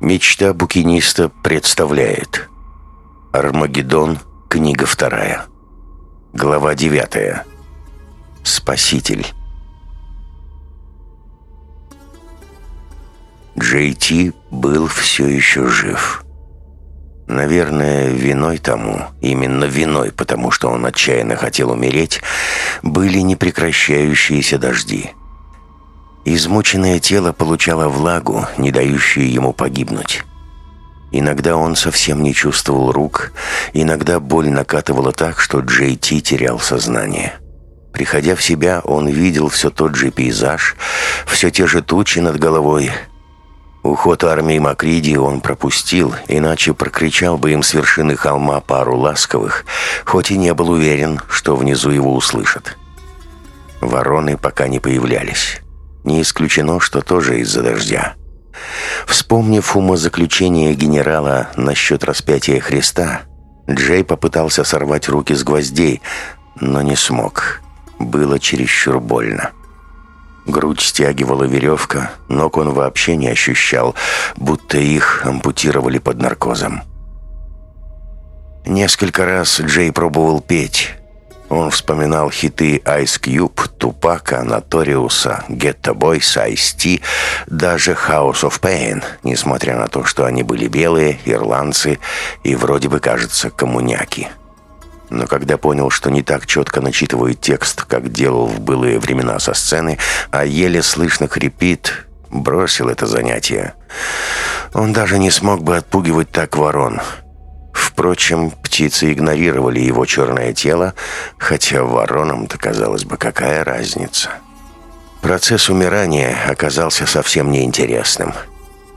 Мечта букиниста представляет Армагеддон, книга вторая Глава девятая Спаситель Джей Ти был все еще жив. Наверное, виной тому, именно виной, потому что он отчаянно хотел умереть, были непрекращающиеся дожди. Измученное тело получало влагу, не дающую ему погибнуть. Иногда он совсем не чувствовал рук, иногда боль накатывала так, что Джей Ти терял сознание. Приходя в себя, он видел все тот же пейзаж, все те же тучи над головой. Уход армии Макриди он пропустил, иначе прокричал бы им с вершины холма пару ласковых, хоть и не был уверен, что внизу его услышат. Вороны пока не появлялись. Не исключено, что тоже из-за дождя. Вспомнив умозаключение генерала насчет распятия Христа, Джей попытался сорвать руки с гвоздей, но не смог. Было чересчур больно. Грудь стягивала веревка, ног он вообще не ощущал, будто их ампутировали под наркозом. Несколько раз Джей пробовал петь, он вспоминал хиты Ice Cube, Тупака, Наториуса, Ghetto Boys, Ice-T, даже House of Pain, несмотря на то, что они были белые, ирландцы и вроде бы, кажется, коммуняки. Но когда понял, что не так четко начитывает текст, как делал в былые времена со сцены, а еле слышно хрипит, бросил это занятие. Он даже не смог бы отпугивать так ворон — Впрочем, птицы игнорировали его черное тело, хотя воронам-то, казалось бы, какая разница. Процесс умирания оказался совсем неинтересным.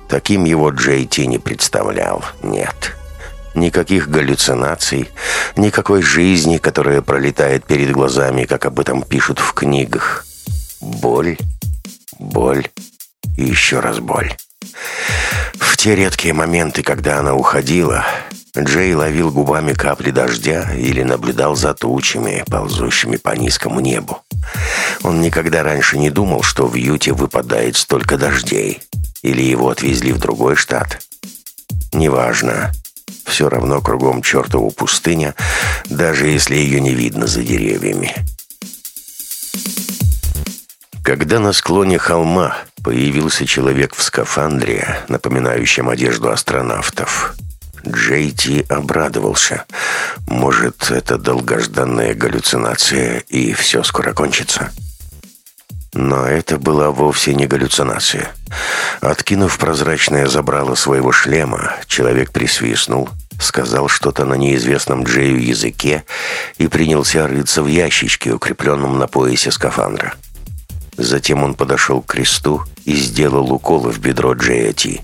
Таким его Джей Ти не представлял, нет. Никаких галлюцинаций, никакой жизни, которая пролетает перед глазами, как об этом пишут в книгах. Боль, боль и еще раз боль. В те редкие моменты, когда она уходила, Джей ловил губами капли дождя или наблюдал за тучами, ползущими по низкому небу. Он никогда раньше не думал, что в Юте выпадает столько дождей. Или его отвезли в другой штат. Неважно. Все равно кругом чертову пустыня, даже если ее не видно за деревьями. Когда на склоне холма появился человек в скафандре, напоминающем одежду астронавтов, Джейти обрадовался. Может, это долгожданная галлюцинация, и все скоро кончится? Но это была вовсе не галлюцинация. Откинув прозрачное забрало своего шлема, человек присвистнул, сказал что-то на неизвестном Джею языке и принялся рыться в ящичке, укрепленном на поясе скафандра. Затем он подошел к кресту и сделал уколы в бедро Джея Ти.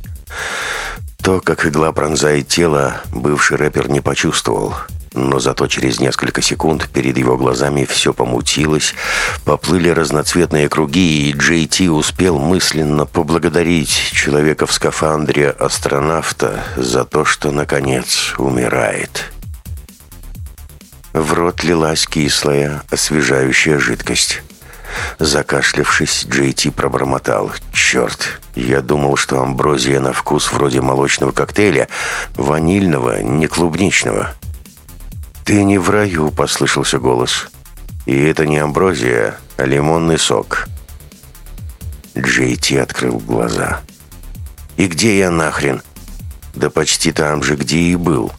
То, как игла пронзает тело, бывший рэпер не почувствовал. Но зато через несколько секунд перед его глазами все помутилось, поплыли разноцветные круги, и Джей Ти успел мысленно поблагодарить человека в скафандре астронавта за то, что, наконец, умирает. В рот лилась кислая, освежающая жидкость. Закашлявшись, Джей Ти пробормотал. «Черт, я думал, что амброзия на вкус вроде молочного коктейля, ванильного, не клубничного». «Ты не в раю», — послышался голос. «И это не амброзия, а лимонный сок». Джей Ти открыл глаза. «И где я нахрен?» «Да почти там же, где и был».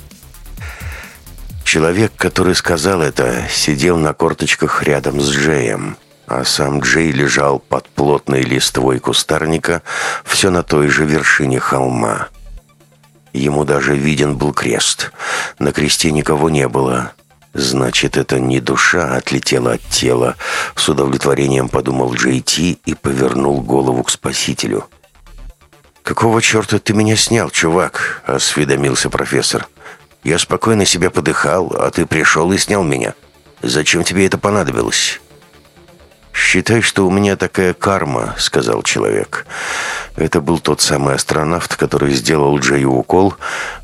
Человек, который сказал это, сидел на корточках рядом с Джеем а сам Джей лежал под плотной листвой кустарника все на той же вершине холма. Ему даже виден был крест. На кресте никого не было. Значит, это не душа отлетела от тела. С удовлетворением подумал Джей Ти и повернул голову к спасителю. «Какого черта ты меня снял, чувак?» – осведомился профессор. «Я спокойно себя подыхал, а ты пришел и снял меня. Зачем тебе это понадобилось?» «Считай, что у меня такая карма», — сказал человек. Это был тот самый астронавт, который сделал Джею укол,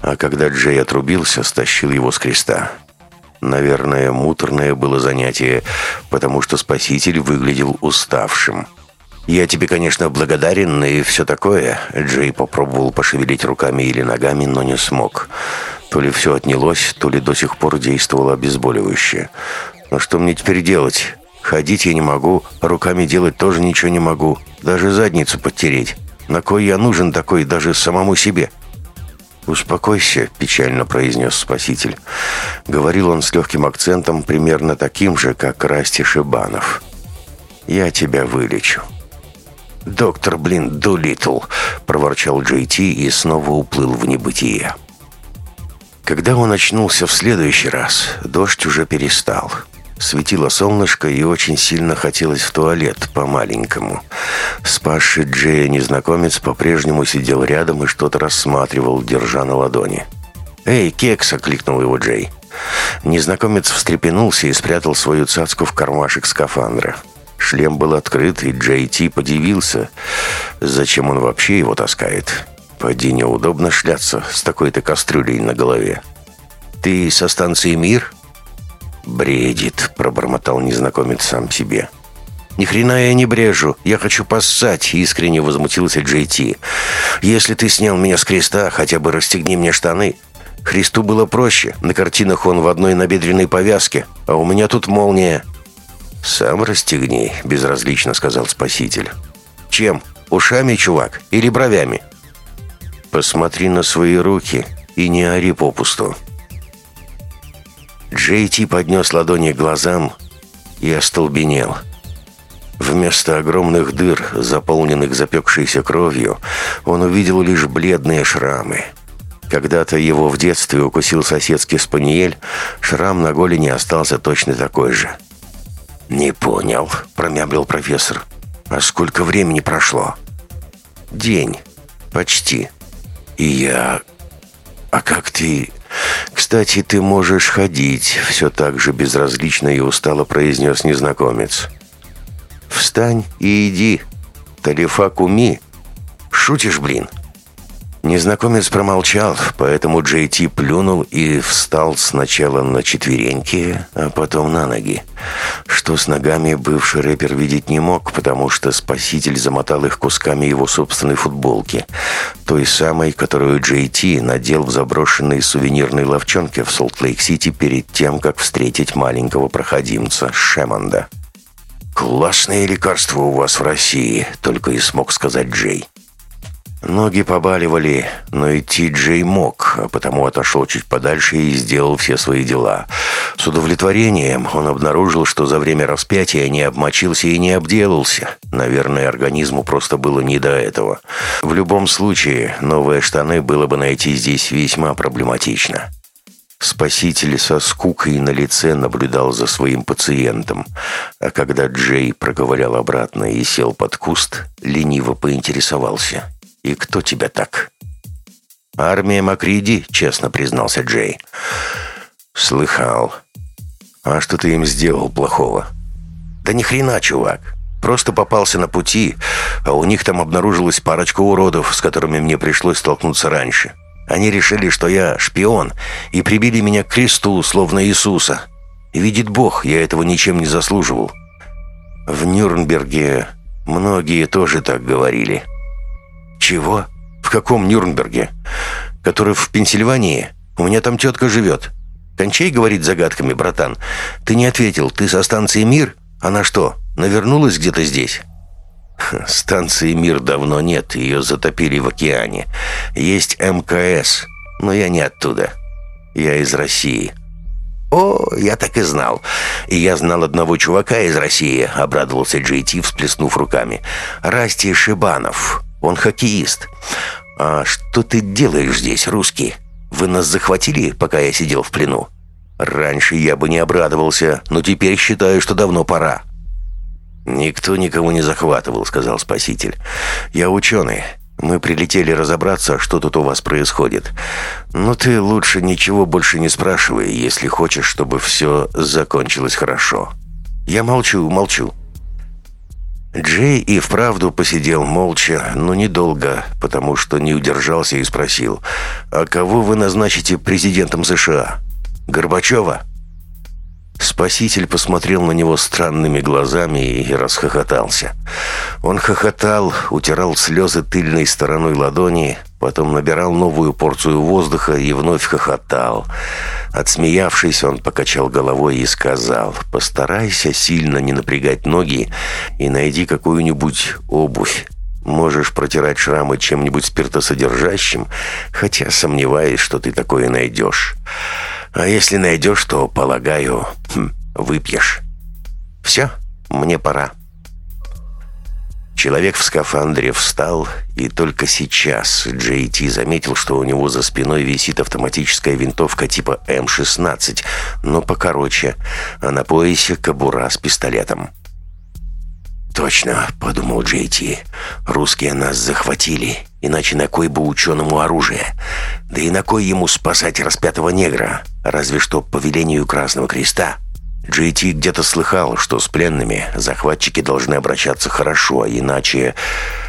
а когда Джей отрубился, стащил его с креста. Наверное, муторное было занятие, потому что спаситель выглядел уставшим. «Я тебе, конечно, благодарен и все такое». Джей попробовал пошевелить руками или ногами, но не смог. То ли все отнялось, то ли до сих пор действовало обезболивающее. «Но что мне теперь делать? Ходить я не могу, руками делать тоже ничего не могу. Даже задницу подтереть. На кой я нужен такой даже самому себе?» «Успокойся», — печально произнес спаситель. Говорил он с легким акцентом, примерно таким же, как Расти Шибанов. «Я тебя вылечу». «Доктор, блин, Дулитл!» — проворчал Джей Ти и снова уплыл в небытие. Когда он очнулся в следующий раз, дождь уже перестал. Светило солнышко и очень сильно хотелось в туалет, по-маленькому. Спасший Джея незнакомец по-прежнему сидел рядом и что-то рассматривал, держа на ладони. «Эй, кекс!» — окликнул его Джей. Незнакомец встрепенулся и спрятал свою цацку в кармашек скафандра. Шлем был открыт, и Джей Ти подивился, зачем он вообще его таскает. Поди неудобно шляться с такой-то кастрюлей на голове. «Ты со станции «Мир»?» «Бредит», — пробормотал незнакомец сам себе. «Ни хрена я не брежу, я хочу поссать», — искренне возмутился Джей Ти. «Если ты снял меня с креста, хотя бы расстегни мне штаны». Христу было проще, на картинах он в одной набедренной повязке, а у меня тут молния. «Сам расстегни», — безразлично сказал спаситель. «Чем? Ушами, чувак? Или бровями?» «Посмотри на свои руки и не ори попусту». Джей Ти поднес ладони к глазам и остолбенел. Вместо огромных дыр, заполненных запекшейся кровью, он увидел лишь бледные шрамы. Когда-то его в детстве укусил соседский спаниель, шрам на голени остался точно такой же. «Не понял», — промямлил профессор. «А сколько времени прошло?» «День. Почти. И я... А как ты...» «Кстати, ты можешь ходить», — все так же безразлично и устало произнес незнакомец. «Встань и иди. Талифа куми. Шутишь, блин?» Незнакомец промолчал, поэтому Джей Ти плюнул и встал сначала на четвереньки, а потом на ноги. Что с ногами бывший рэпер видеть не мог, потому что спаситель замотал их кусками его собственной футболки. Той самой, которую Джей Ти надел в заброшенной сувенирной ловчонке в Солт-Лейк-Сити перед тем, как встретить маленького проходимца Шемонда. «Классные лекарства у вас в России», — только и смог сказать Джей. Ноги побаливали, но идти Джей мог, а потому отошел чуть подальше и сделал все свои дела. С удовлетворением он обнаружил, что за время распятия не обмочился и не обделался. Наверное, организму просто было не до этого. В любом случае, новые штаны было бы найти здесь весьма проблематично. Спаситель со скукой на лице наблюдал за своим пациентом, а когда Джей проговорял обратно и сел под куст, лениво поинтересовался. «И кто тебя так?» «Армия Макриди», — честно признался Джей. «Слыхал. А что ты им сделал плохого?» «Да ни хрена, чувак. Просто попался на пути, а у них там обнаружилась парочка уродов, с которыми мне пришлось столкнуться раньше. Они решили, что я шпион, и прибили меня к кресту, словно Иисуса. И видит Бог, я этого ничем не заслуживал. В Нюрнберге многие тоже так говорили». «Чего? В каком Нюрнберге? Который в Пенсильвании? У меня там тетка живет. Кончай говорить загадками, братан. Ты не ответил. Ты со станции «Мир»? Она что, навернулась где-то здесь?» «Станции «Мир» давно нет. Ее затопили в океане. Есть МКС, но я не оттуда. Я из России». «О, я так и знал. И я знал одного чувака из России», — обрадовался Джей Ти, всплеснув руками. «Расти Шибанов. Он хоккеист. А что ты делаешь здесь, русский? Вы нас захватили, пока я сидел в плену? Раньше я бы не обрадовался, но теперь считаю, что давно пора. Никто никого не захватывал, сказал спаситель. Я ученый. Мы прилетели разобраться, что тут у вас происходит. Но ты лучше ничего больше не спрашивай, если хочешь, чтобы все закончилось хорошо. Я молчу, молчу. Джей и вправду посидел молча, но недолго, потому что не удержался и спросил, «А кого вы назначите президентом США? Горбачева?» Спаситель посмотрел на него странными глазами и расхохотался. Он хохотал, утирал слезы тыльной стороной ладони, потом набирал новую порцию воздуха и вновь хохотал. Отсмеявшись, он покачал головой и сказал, «Постарайся сильно не напрягать ноги и найди какую-нибудь обувь. Можешь протирать шрамы чем-нибудь спиртосодержащим, хотя сомневаюсь, что ты такое найдешь. А если найдешь, то, полагаю, хм, выпьешь. Все, мне пора». Человек в скафандре встал, и только сейчас Джей Ти заметил, что у него за спиной висит автоматическая винтовка типа М-16, но покороче, а на поясе кобура с пистолетом. «Точно», — подумал Джей Ти, — «русские нас захватили, иначе на кой бы ученому оружие? Да и на кой ему спасать распятого негра? Разве что по велению Красного Креста». Джей Ти где-то слыхал, что с пленными захватчики должны обращаться хорошо, а иначе...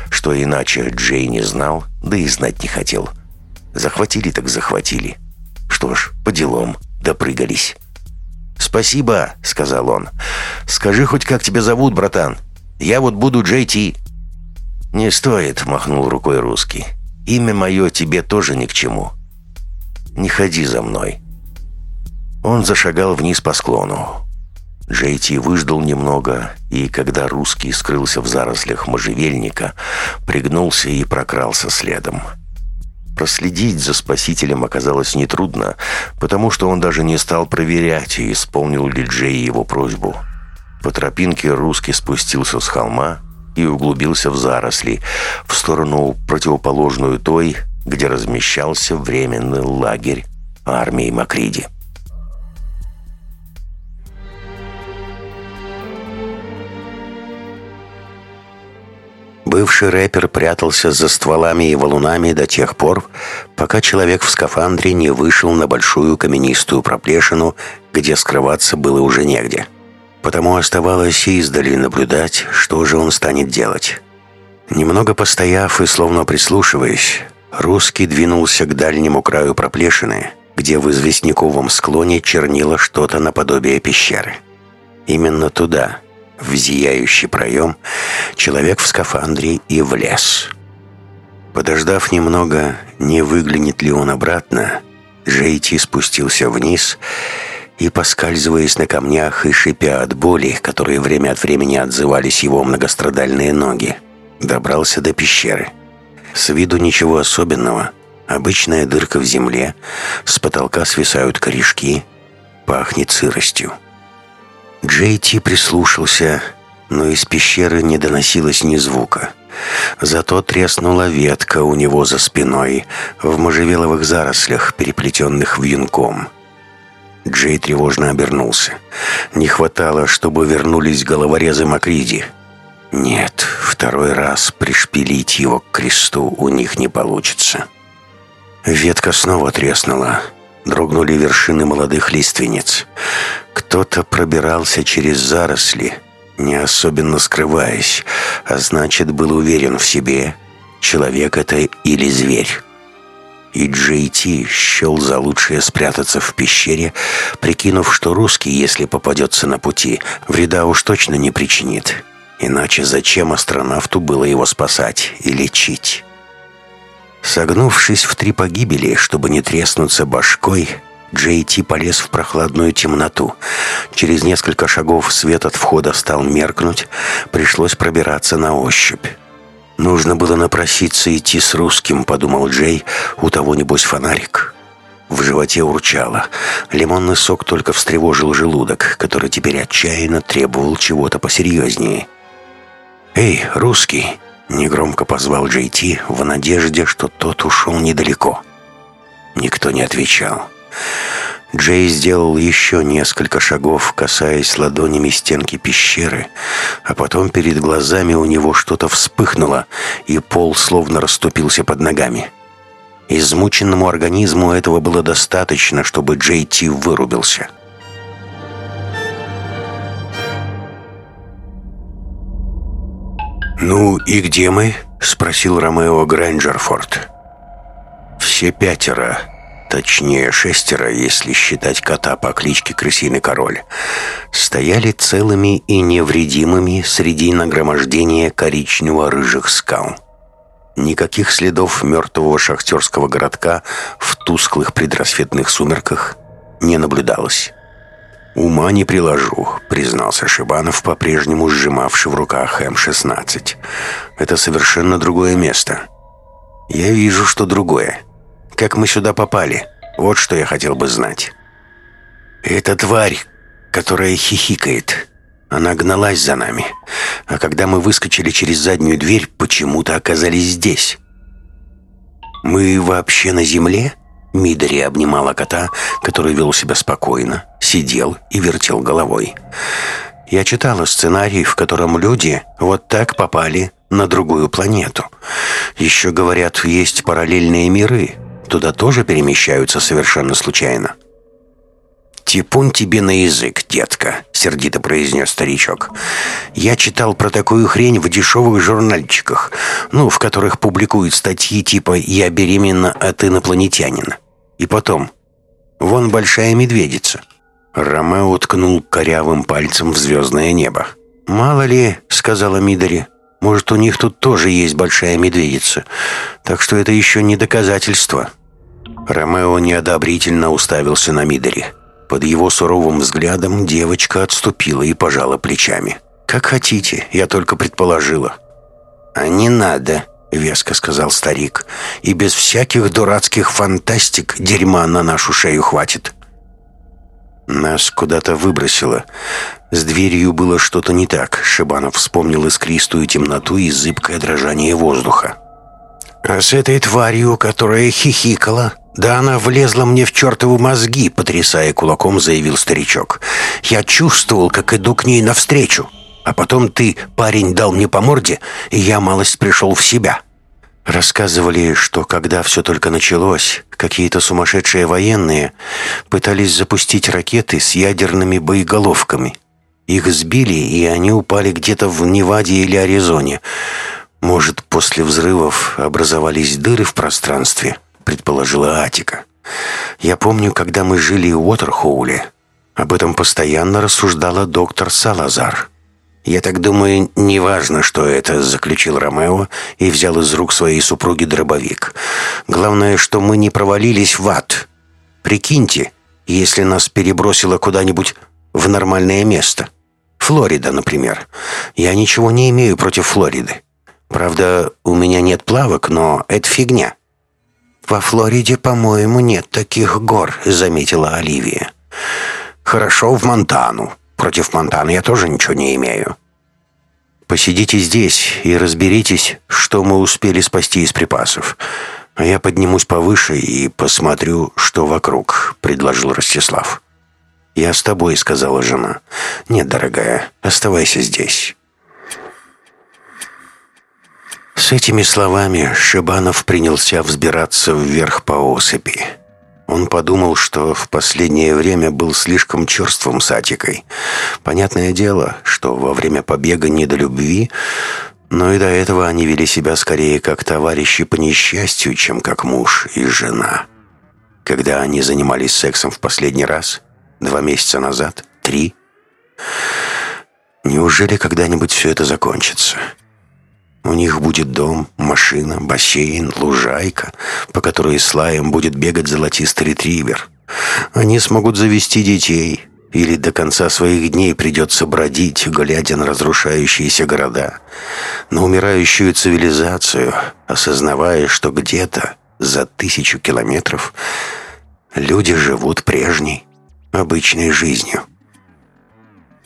Что иначе Джей не знал, да и знать не хотел. Захватили так захватили. Что ж, по делам, допрыгались. «Спасибо», — сказал он. «Скажи хоть, как тебя зовут, братан? Я вот буду Джей Ти». «Не стоит», — махнул рукой русский. «Имя мое тебе тоже ни к чему. Не ходи за мной». Он зашагал вниз по склону. Джейти выждал немного, и когда русский скрылся в зарослях можжевельника, пригнулся и прокрался следом. Проследить за спасителем оказалось нетрудно, потому что он даже не стал проверять, исполнил ли Джей его просьбу. По тропинке русский спустился с холма и углубился в заросли, в сторону противоположную той, где размещался временный лагерь армии Макриди. Бывший рэпер прятался за стволами и валунами до тех пор, пока человек в скафандре не вышел на большую каменистую проплешину, где скрываться было уже негде. Потому оставалось издали наблюдать, что же он станет делать. Немного постояв и словно прислушиваясь, русский двинулся к дальнему краю проплешины, где в известняковом склоне чернило что-то наподобие пещеры. Именно туда – в зияющий проем, человек в скафандре и влез. Подождав немного, не выглянет ли он обратно, Джейти спустился вниз и, поскальзываясь на камнях и шипя от боли, которые время от времени отзывались его многострадальные ноги, добрался до пещеры. С виду ничего особенного. Обычная дырка в земле, с потолка свисают корешки, пахнет сыростью. Джейти прислушался, но из пещеры не доносилось ни звука. Зато треснула ветка у него за спиной, в можжевеловых зарослях, переплетенных вьюнком. Джей тревожно обернулся. Не хватало, чтобы вернулись головорезы Макриди. Нет, второй раз пришпилить его к кресту у них не получится. Ветка снова треснула. Дрогнули вершины молодых лиственниц. Кто-то пробирался через заросли, не особенно скрываясь, а значит, был уверен в себе, человек это или зверь. И Джей Ти счел за лучшее спрятаться в пещере, прикинув, что русский, если попадется на пути, вреда уж точно не причинит. Иначе зачем астронавту было его спасать и лечить? Согнувшись в три погибели, чтобы не треснуться башкой, Джей Ти полез в прохладную темноту. Через несколько шагов свет от входа стал меркнуть, пришлось пробираться на ощупь. «Нужно было напроситься идти с русским», — подумал Джей, — «у того, небось, фонарик». В животе урчало. Лимонный сок только встревожил желудок, который теперь отчаянно требовал чего-то посерьезнее. «Эй, русский!» Негромко позвал Джей Ти в надежде, что тот ушел недалеко. Никто не отвечал. Джей сделал еще несколько шагов, касаясь ладонями стенки пещеры, а потом перед глазами у него что-то вспыхнуло, и пол словно расступился под ногами. Измученному организму этого было достаточно, чтобы Джей Ти вырубился. «Ну и где мы?» — спросил Ромео Грэнджерфорд. «Все пятеро. Точнее шестеро, если считать кота по кличке Крысиный Король, стояли целыми и невредимыми среди нагромождения коричнево-рыжих скал. Никаких следов мертвого шахтерского городка в тусклых предрассветных сумерках не наблюдалось. «Ума не приложу», — признался Шибанов, по-прежнему сжимавший в руках М-16. «Это совершенно другое место». «Я вижу, что другое. Как мы сюда попали? Вот что я хотел бы знать». «Это тварь, которая хихикает. Она гналась за нами. А когда мы выскочили через заднюю дверь, почему-то оказались здесь». «Мы вообще на земле?» Мидори обнимала кота, который вел себя спокойно, сидел и вертел головой. Я читала сценарий, в котором люди вот так попали на другую планету. Еще говорят, есть параллельные миры. Туда тоже перемещаются совершенно случайно. «Типун тебе на язык, детка», — сердито произнес старичок. «Я читал про такую хрень в дешевых журнальчиках, ну, в которых публикуют статьи типа «Я беременна от инопланетянина». И потом, вон большая медведица. Ромео уткнул корявым пальцем в звездное небо. «Мало ли», — сказала Мидори, — «может, у них тут тоже есть большая медведица. Так что это еще не доказательство». Ромео неодобрительно уставился на Мидори. Под его суровым взглядом девочка отступила и пожала плечами. «Как хотите, я только предположила». «А не надо», веско сказал старик. «И без всяких дурацких фантастик дерьма на нашу шею хватит». Нас куда-то выбросило. С дверью было что-то не так. Шибанов вспомнил искристую темноту и зыбкое дрожание воздуха. «А с этой тварью, которая хихикала...» «Да она влезла мне в чертовы мозги», — потрясая кулаком, заявил старичок. «Я чувствовал, как иду к ней навстречу. А потом ты, парень, дал мне по морде, и я малость пришел в себя. Рассказывали, что когда все только началось, какие-то сумасшедшие военные пытались запустить ракеты с ядерными боеголовками. Их сбили, и они упали где-то в Неваде или Аризоне. Может, после взрывов образовались дыры в пространстве, предположила Атика. Я помню, когда мы жили в Уотерхоуле, об этом постоянно рассуждала доктор Салазар. «Я так думаю, неважно, что это», — заключил Ромео и взял из рук своей супруги дробовик. «Главное, что мы не провалились в ад. Прикиньте, если нас перебросило куда-нибудь в нормальное место. Флорида, например. Я ничего не имею против Флориды. Правда, у меня нет плавок, но это фигня». «Во Флориде, по-моему, нет таких гор», — заметила Оливия. «Хорошо в Монтану», Против Монтаны я тоже ничего не имею. Посидите здесь и разберитесь, что мы успели спасти из припасов. А я поднимусь повыше и посмотрю, что вокруг», — предложил Ростислав. «Я с тобой», — сказала жена. «Нет, дорогая, оставайся здесь». С этими словами Шибанов принялся взбираться вверх по осыпи. Он подумал, что в последнее время был слишком черствым с Атикой. Понятное дело, что во время побега не до любви, но и до этого они вели себя скорее как товарищи по несчастью, чем как муж и жена. Когда они занимались сексом в последний раз? Два месяца назад? Три? Неужели когда-нибудь все это закончится?» У них будет дом, машина, бассейн, лужайка, по которой с лаем будет бегать золотистый ретривер. Они смогут завести детей, или до конца своих дней придется бродить, глядя на разрушающиеся города, на умирающую цивилизацию, осознавая, что где-то за тысячу километров люди живут прежней, обычной жизнью.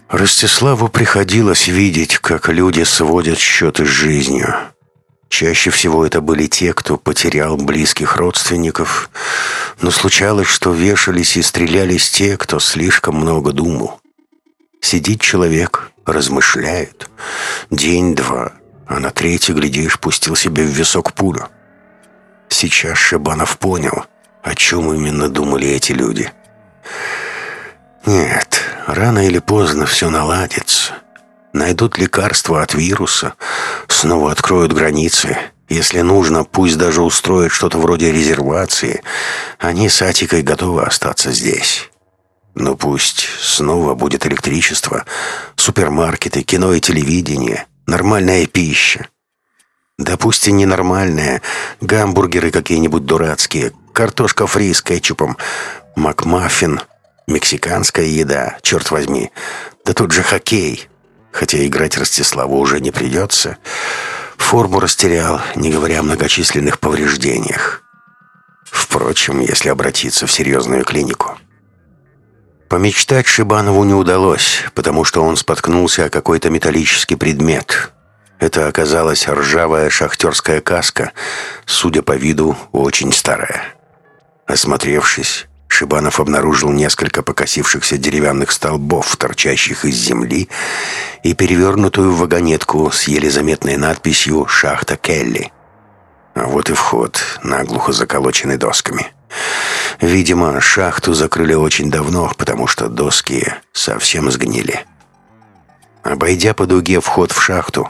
Ростиславу приходилось видеть, как люди сводят счеты с жизнью. Чаще всего это были те, кто потерял близких родственников, но случалось, что вешались и стрелялись те, кто слишком много думал. Сидит человек, размышляет. День-два, а на третий, глядишь, пустил себе в висок пулю. Сейчас Шибанов понял, о чем именно думали эти люди. Нет, рано или поздно все наладится. Найдут лекарства от вируса, снова откроют границы, Если нужно, пусть даже устроят что-то вроде резервации, они с Атикой готовы остаться здесь. Но пусть снова будет электричество, супермаркеты, кино и телевидение, нормальная пища. Да ненормальная, гамбургеры какие-нибудь дурацкие, картошка фри с кетчупом, макмаффин, мексиканская еда, черт возьми. Да тут же хоккей. Хотя играть Ростиславу уже не придется. Форму растерял, не говоря о многочисленных повреждениях. Впрочем, если обратиться в серьезную клинику. Помечтать Шибанову не удалось, потому что он споткнулся о какой-то металлический предмет. Это оказалась ржавая шахтерская каска, судя по виду, очень старая. Осмотревшись, Шибанов обнаружил несколько покосившихся деревянных столбов, торчащих из земли, и перевернутую вагонетку с еле заметной надписью «Шахта Келли». А вот и вход, наглухо заколоченный досками. Видимо, шахту закрыли очень давно, потому что доски совсем сгнили. Обойдя по дуге вход в шахту,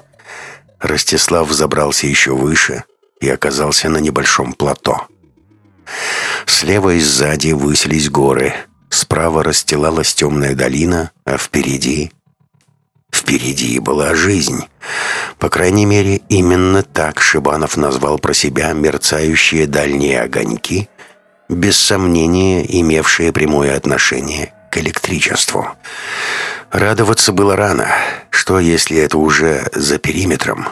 Ростислав забрался еще выше и оказался на небольшом плато. Слева и сзади высились горы. Справа расстилалась темная долина, а впереди... Впереди была жизнь. По крайней мере, именно так Шибанов назвал про себя мерцающие дальние огоньки, без сомнения имевшие прямое отношение к электричеству. Радоваться было рано. Что, если это уже за периметром?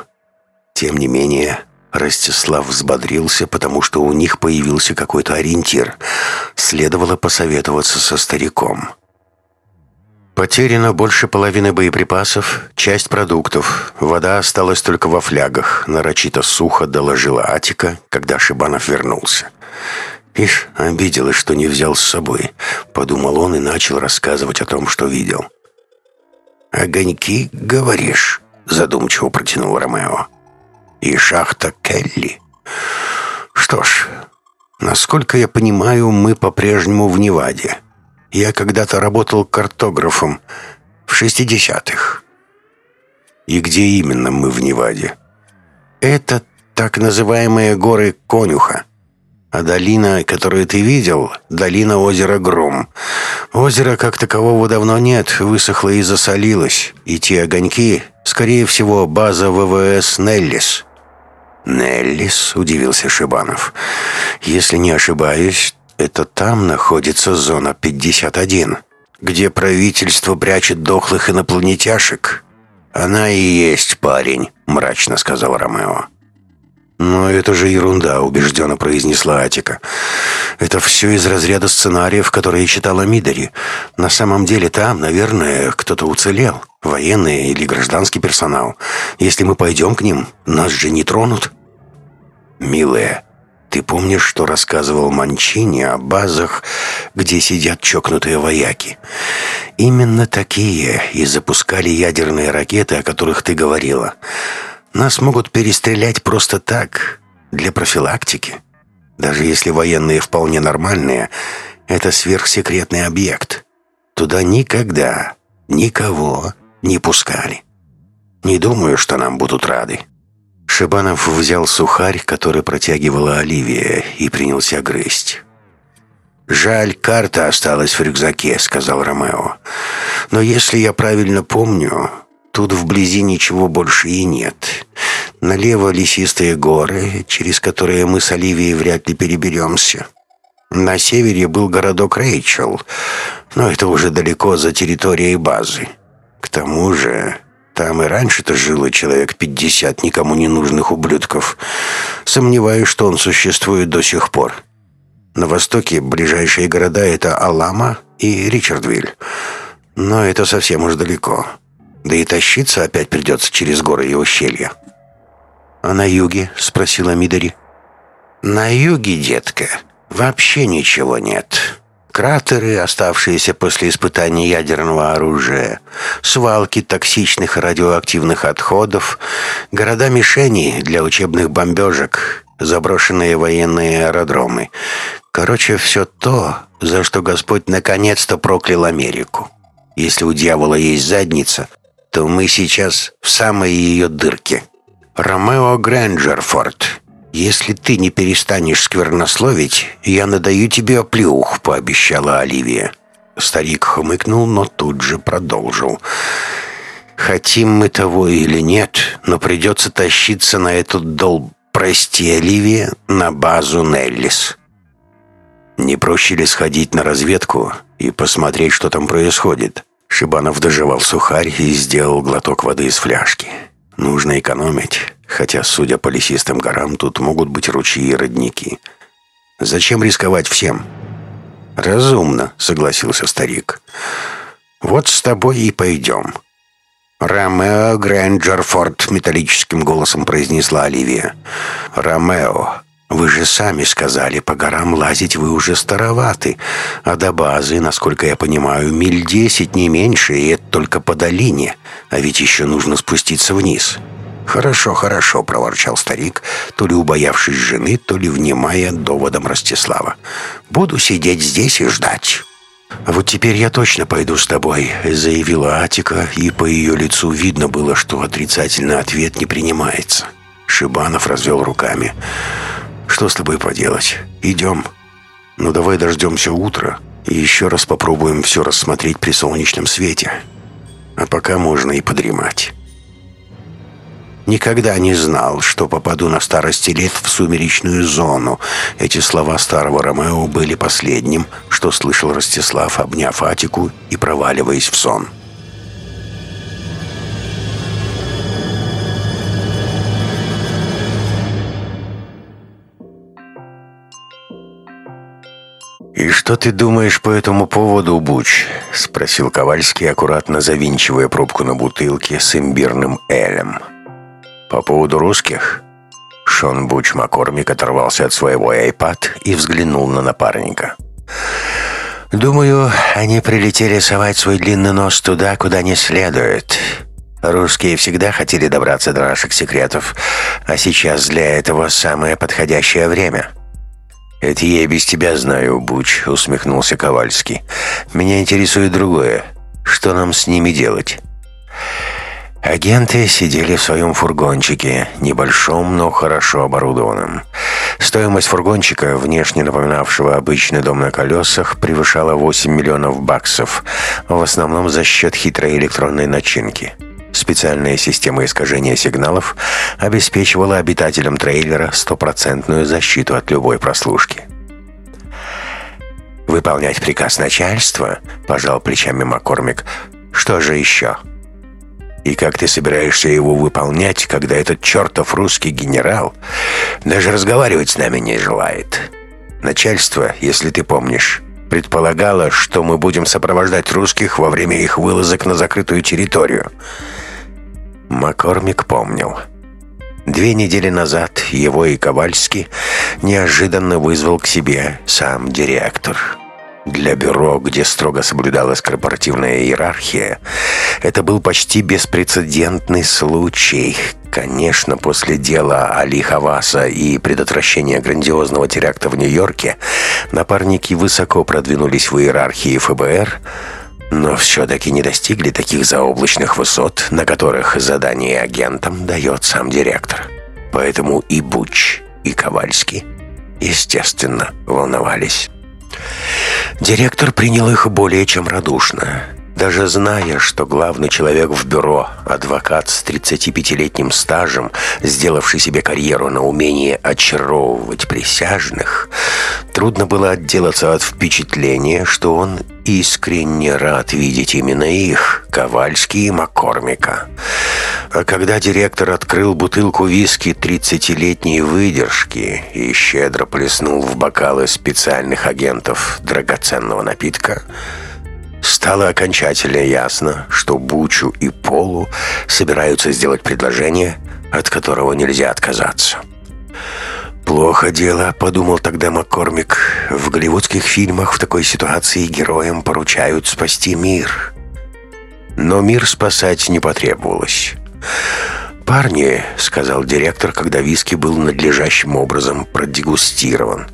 Тем не менее, Ростислав взбодрился, потому что у них появился какой-то ориентир. Следовало посоветоваться со стариком. Потеряно больше половины боеприпасов, часть продуктов. Вода осталась только во флягах. Нарочито сухо доложила Атика, когда Шибанов вернулся. «Ишь, обиделась, что не взял с собой», — подумал он и начал рассказывать о том, что видел. «Огоньки, говоришь?» — задумчиво протянул Ромео и шахта Келли. Что ж, насколько я понимаю, мы по-прежнему в Неваде. Я когда-то работал картографом в 60-х. И где именно мы в Неваде? Это так называемые горы Конюха. А долина, которую ты видел, долина озера Гром. Озера как такового давно нет, высохло и засолилось. И те огоньки, скорее всего, база ВВС «Неллис». «Неллис?» — удивился Шибанов. «Если не ошибаюсь, это там находится зона 51, где правительство прячет дохлых инопланетяшек». «Она и есть парень», — мрачно сказал Ромео. «Но это же ерунда», — убежденно произнесла Атика. «Это все из разряда сценариев, которые читала Мидори. На самом деле там, наверное, кто-то уцелел. Военные или гражданский персонал. Если мы пойдем к ним, нас же не тронут». «Милая, ты помнишь, что рассказывал Манчини о базах, где сидят чокнутые вояки? Именно такие и запускали ядерные ракеты, о которых ты говорила. Нас могут перестрелять просто так, для профилактики. Даже если военные вполне нормальные, это сверхсекретный объект. Туда никогда никого не пускали. Не думаю, что нам будут рады». Шибанов взял сухарь, который протягивала Оливия, и принялся грызть. «Жаль, карта осталась в рюкзаке», — сказал Ромео. «Но если я правильно помню, тут вблизи ничего больше и нет. Налево лесистые горы, через которые мы с Оливией вряд ли переберемся. На севере был городок Рейчел, но это уже далеко за территорией базы. К тому же там и раньше-то жило человек пятьдесят никому не нужных ублюдков. Сомневаюсь, что он существует до сих пор. На востоке ближайшие города — это Алама и Ричардвиль. Но это совсем уж далеко. Да и тащиться опять придется через горы и ущелья. «А на юге?» — спросила Мидори. «На юге, детка, вообще ничего нет кратеры, оставшиеся после испытаний ядерного оружия, свалки токсичных радиоактивных отходов, города-мишени для учебных бомбежек, заброшенные военные аэродромы. Короче, все то, за что Господь наконец-то проклял Америку. Если у дьявола есть задница, то мы сейчас в самой ее дырке. «Ромео Грэнджерфорд, если ты не перестанешь сквернословить, я надаю тебе оплеух», — пообещала Оливия. Старик хмыкнул, но тут же продолжил. «Хотим мы того или нет, но придется тащиться на этот долб, прости, Оливия, на базу Неллис». «Не проще ли сходить на разведку и посмотреть, что там происходит?» Шибанов доживал сухарь и сделал глоток воды из фляжки. «Нужно экономить, хотя, судя по лесистым горам, тут могут быть ручьи и родники. Зачем рисковать всем?» «Разумно», — согласился старик. «Вот с тобой и пойдем». «Ромео Грэнджерфорд», — металлическим голосом произнесла Оливия. «Ромео, вы же сами сказали, по горам лазить вы уже староваты, а до базы, насколько я понимаю, миль десять, не меньше, и это только по долине, а ведь еще нужно спуститься вниз». «Хорошо, хорошо», — проворчал старик, то ли убоявшись жены, то ли внимая доводом Ростислава. «Буду сидеть здесь и ждать». «Вот теперь я точно пойду с тобой», — заявила Атика, и по ее лицу видно было, что отрицательный ответ не принимается. Шибанов развел руками. «Что с тобой поделать? Идем. Ну давай дождемся утра и еще раз попробуем все рассмотреть при солнечном свете. А пока можно и подремать». Никогда не знал, что попаду на старости лет в сумеречную зону. Эти слова старого Ромео были последним, что слышал Ростислав, обняв Атику и проваливаясь в сон. «И что ты думаешь по этому поводу, Буч?» — спросил Ковальский, аккуратно завинчивая пробку на бутылке с имбирным элем. По поводу русских? Шон Буч Маккормик оторвался от своего iPad и взглянул на напарника. «Думаю, они прилетели совать свой длинный нос туда, куда не следует. Русские всегда хотели добраться до наших секретов, а сейчас для этого самое подходящее время». «Это я и без тебя знаю, Буч», — усмехнулся Ковальский. «Меня интересует другое. Что нам с ними делать?» Агенты сидели в своем фургончике, небольшом, но хорошо оборудованном. Стоимость фургончика, внешне напоминавшего обычный дом на колесах, превышала 8 миллионов баксов, в основном за счет хитрой электронной начинки. Специальная система искажения сигналов обеспечивала обитателям трейлера стопроцентную защиту от любой прослушки. «Выполнять приказ начальства?» – пожал плечами Маккормик. «Что же еще?» И как ты собираешься его выполнять, когда этот чертов русский генерал даже разговаривать с нами не желает? Начальство, если ты помнишь, предполагало, что мы будем сопровождать русских во время их вылазок на закрытую территорию. Маккормик помнил. Две недели назад его и Ковальский неожиданно вызвал к себе сам директор. Для бюро, где строго соблюдалась корпоративная иерархия, это был почти беспрецедентный случай. Конечно, после дела Али Хаваса и предотвращения грандиозного теракта в Нью-Йорке напарники высоко продвинулись в иерархии ФБР, но все-таки не достигли таких заоблачных высот, на которых задание агентам дает сам директор. Поэтому и Буч, и Ковальский, естественно, волновались. Директор принял их более чем радушно. Даже зная, что главный человек в бюро, адвокат с 35-летним стажем, сделавший себе карьеру на умении очаровывать присяжных, трудно было отделаться от впечатления, что он искренне рад видеть именно их, Ковальский и Маккормика. А когда директор открыл бутылку виски 30-летней выдержки и щедро плеснул в бокалы специальных агентов драгоценного напитка – Стало окончательно ясно, что Бучу и Полу собираются сделать предложение, от которого нельзя отказаться. «Плохо дело», — подумал тогда Маккормик. «В голливудских фильмах в такой ситуации героям поручают спасти мир». Но мир спасать не потребовалось. «Парни», — сказал директор, когда виски был надлежащим образом продегустирован,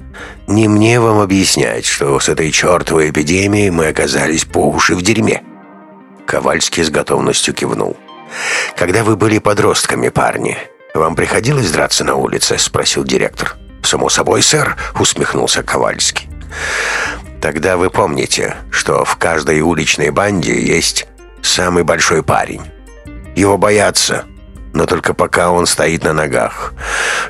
не мне вам объяснять, что с этой чертовой эпидемией мы оказались по уши в дерьме». Ковальский с готовностью кивнул. «Когда вы были подростками, парни, «Вам приходилось драться на улице?» — спросил директор. «Само собой, сэр», — усмехнулся Ковальский. «Тогда вы помните, что в каждой уличной банде есть самый большой парень. Его боятся, но только пока он стоит на ногах.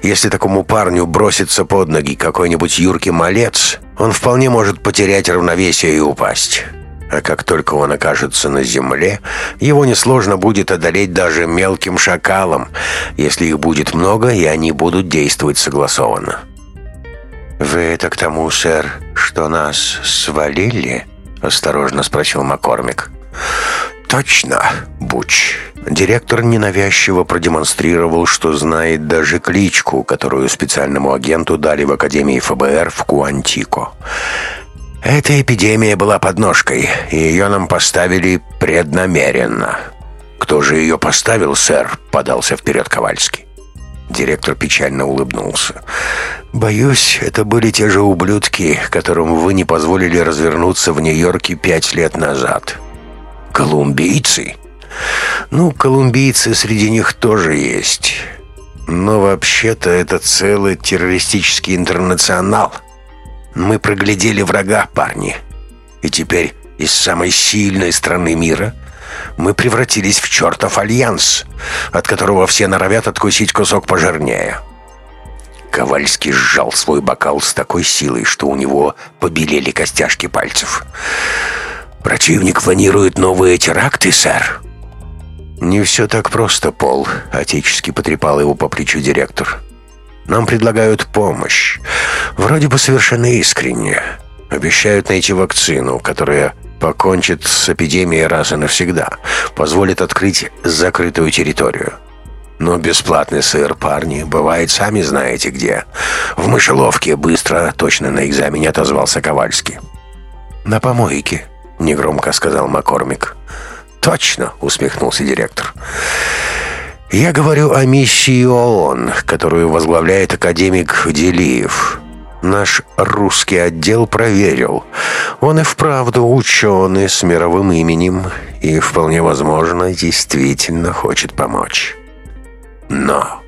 Если такому парню бросится под ноги какой-нибудь юркий малец, он вполне может потерять равновесие и упасть. А как только он окажется на земле, его несложно будет одолеть даже мелким шакалом, если их будет много, и они будут действовать согласованно. «Вы это к тому, сэр, что нас свалили?» — осторожно спросил Маккормик. «Точно, Буч». Директор ненавязчиво продемонстрировал, что знает даже кличку, которую специальному агенту дали в Академии ФБР в Куантико. Эта эпидемия была подножкой, и ее нам поставили преднамеренно. «Кто же ее поставил, сэр?» — подался вперед Ковальский. Директор печально улыбнулся. «Боюсь, это были те же ублюдки, которым вы не позволили развернуться в Нью-Йорке пять лет назад». «Колумбийцы?» «Ну, колумбийцы среди них тоже есть. Но вообще-то это целый террористический интернационал». Мы проглядели врага, парни. И теперь из самой сильной страны мира мы превратились в чертов альянс, от которого все норовят откусить кусок пожирнее. Ковальский сжал свой бокал с такой силой, что у него побелели костяшки пальцев. «Противник планирует новые теракты, сэр?» «Не все так просто, Пол», — отечески потрепал его по плечу директор. Нам предлагают помощь. Вроде бы совершенно искренне. Обещают найти вакцину, которая покончит с эпидемией раз и навсегда. Позволит открыть закрытую территорию. Но бесплатный сыр, парни, бывает, сами знаете где. В мышеловке быстро, точно на экзамене отозвался Ковальский. «На помойке», — негромко сказал Маккормик. «Точно», — усмехнулся директор. Я говорю о миссии ООН, которую возглавляет академик Делиев. Наш русский отдел проверил. Он и вправду ученый с мировым именем и, вполне возможно, действительно хочет помочь. Но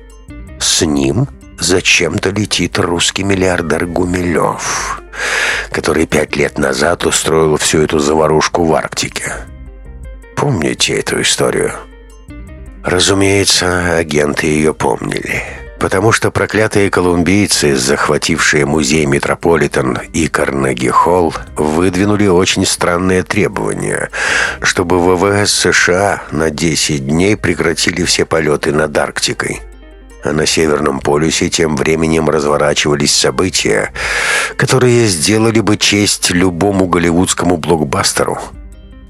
с ним зачем-то летит русский миллиардер Гумилев, который пять лет назад устроил всю эту заварушку в Арктике. Помните эту историю? Разумеется, агенты ее помнили. Потому что проклятые колумбийцы, захватившие музей Метрополитен и Карнеги-Холл, выдвинули очень странные требования, чтобы ВВС США на 10 дней прекратили все полеты над Арктикой. А на Северном полюсе тем временем разворачивались события, которые сделали бы честь любому голливудскому блокбастеру –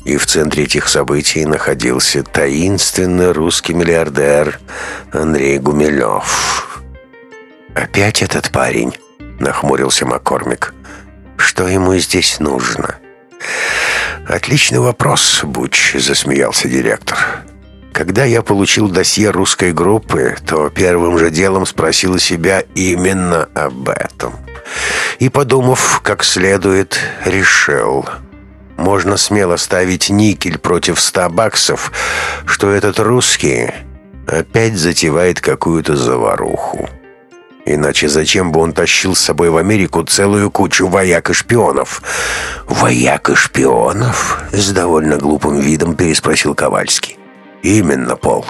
и в центре этих событий находился таинственный русский миллиардер Андрей Гумилев. «Опять этот парень?» — нахмурился Маккормик. «Что ему здесь нужно?» «Отличный вопрос, Буч», — засмеялся директор. «Когда я получил досье русской группы, то первым же делом спросил себя именно об этом. И, подумав как следует, решил...» Можно смело ставить никель против ста баксов, что этот русский опять затевает какую-то заваруху. Иначе зачем бы он тащил с собой в Америку целую кучу вояк и шпионов? «Вояк и шпионов?» — с довольно глупым видом переспросил Ковальский. «Именно, Пол.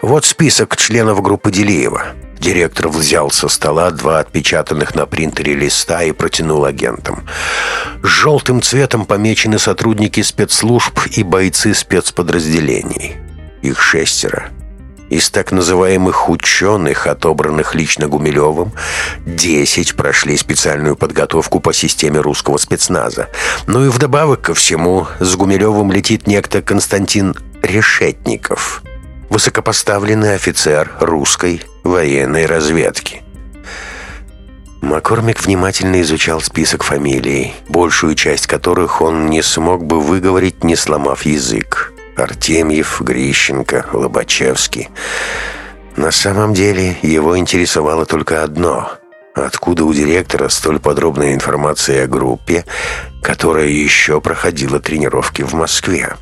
Вот список членов группы Делиева. Директор взял со стола два отпечатанных на принтере листа и протянул агентам. Желтым цветом помечены сотрудники спецслужб и бойцы спецподразделений. Их шестеро. Из так называемых ученых, отобранных лично Гумилевым, десять прошли специальную подготовку по системе русского спецназа. Ну и вдобавок ко всему, с Гумилевым летит некто Константин Решетников – высокопоставленный офицер русской военной разведки. Маккормик внимательно изучал список фамилий, большую часть которых он не смог бы выговорить, не сломав язык. Артемьев, Грищенко, Лобачевский. На самом деле его интересовало только одно – Откуда у директора столь подробная информация о группе, которая еще проходила тренировки в Москве?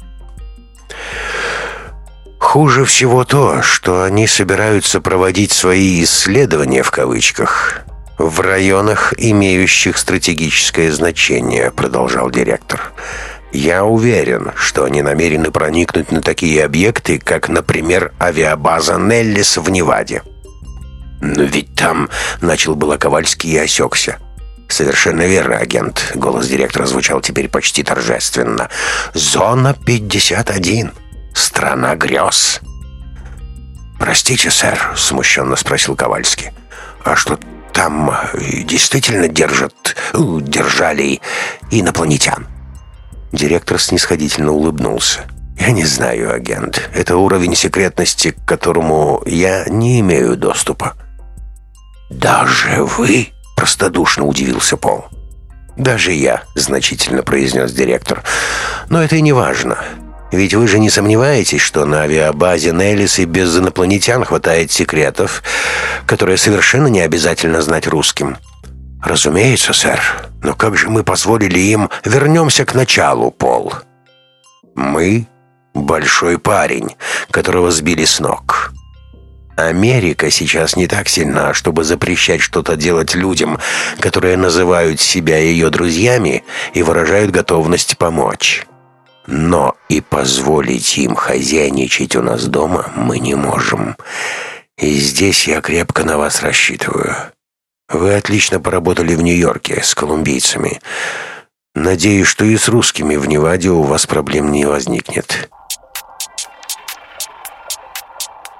Хуже всего то, что они собираются проводить свои «исследования» в кавычках в районах, имеющих стратегическое значение, продолжал директор. Я уверен, что они намерены проникнуть на такие объекты, как, например, авиабаза Неллис в Неваде. «Но ведь там...» — начал было Ковальский и осекся. «Совершенно верно, агент», — голос директора звучал теперь почти торжественно. «Зона 51. Страна грез». «Простите, сэр», — смущенно спросил Ковальский. «А что, там действительно держат... держали инопланетян?» Директор снисходительно улыбнулся. «Я не знаю, агент. Это уровень секретности, к которому я не имею доступа». «Даже вы?» – простодушно удивился Пол. «Даже я», – значительно произнес директор. «Но это и не важно. Ведь вы же не сомневаетесь, что на авиабазе Неллис и без инопланетян хватает секретов, которые совершенно не обязательно знать русским». «Разумеется, сэр. Но как же мы позволили им... Вернемся к началу, Пол». «Мы — большой парень, которого сбили с ног. Америка сейчас не так сильна, чтобы запрещать что-то делать людям, которые называют себя ее друзьями и выражают готовность помочь. Но и позволить им хозяйничать у нас дома мы не можем. И здесь я крепко на вас рассчитываю. Вы отлично поработали в Нью-Йорке с колумбийцами. Надеюсь, что и с русскими в Неваде у вас проблем не возникнет.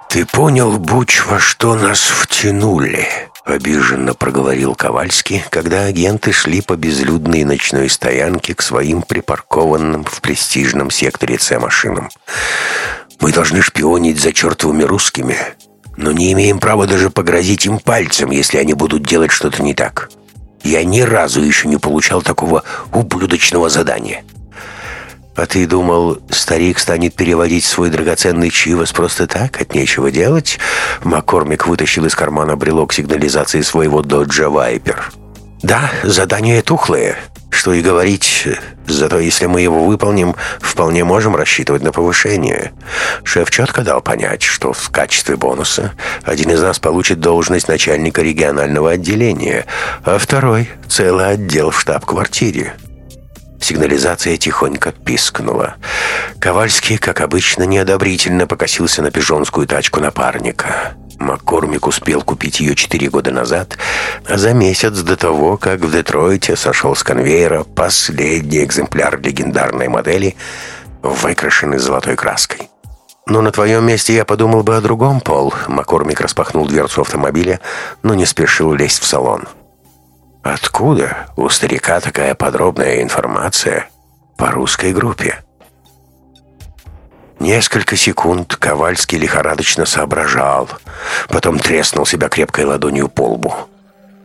«Ты понял, Буч, во что нас втянули?» — обиженно проговорил Ковальский, когда агенты шли по безлюдной ночной стоянке к своим припаркованным в престижном секторе С машинам. «Мы должны шпионить за чертовыми русскими, но не имеем права даже погрозить им пальцем, если они будут делать что-то не так. Я ни разу еще не получал такого ублюдочного задания». «А ты думал, старик станет переводить свой драгоценный чивос просто так, от нечего делать?» Маккормик вытащил из кармана брелок сигнализации своего доджа Вайпер. «Да, задание тухлое. Что и говорить, зато если мы его выполним, вполне можем рассчитывать на повышение. Шеф четко дал понять, что в качестве бонуса один из нас получит должность начальника регионального отделения, а второй — целый отдел в штаб-квартире». Сигнализация тихонько пискнула. Ковальский, как обычно, неодобрительно покосился на пижонскую тачку напарника. Маккормик успел купить ее четыре года назад, а за месяц до того, как в Детройте сошел с конвейера последний экземпляр легендарной модели, выкрашенный золотой краской. «Но на твоем месте я подумал бы о другом, Пол». Маккормик распахнул дверцу автомобиля, но не спешил лезть в салон. Откуда у старика такая подробная информация по русской группе? Несколько секунд Ковальский лихорадочно соображал, потом треснул себя крепкой ладонью по лбу.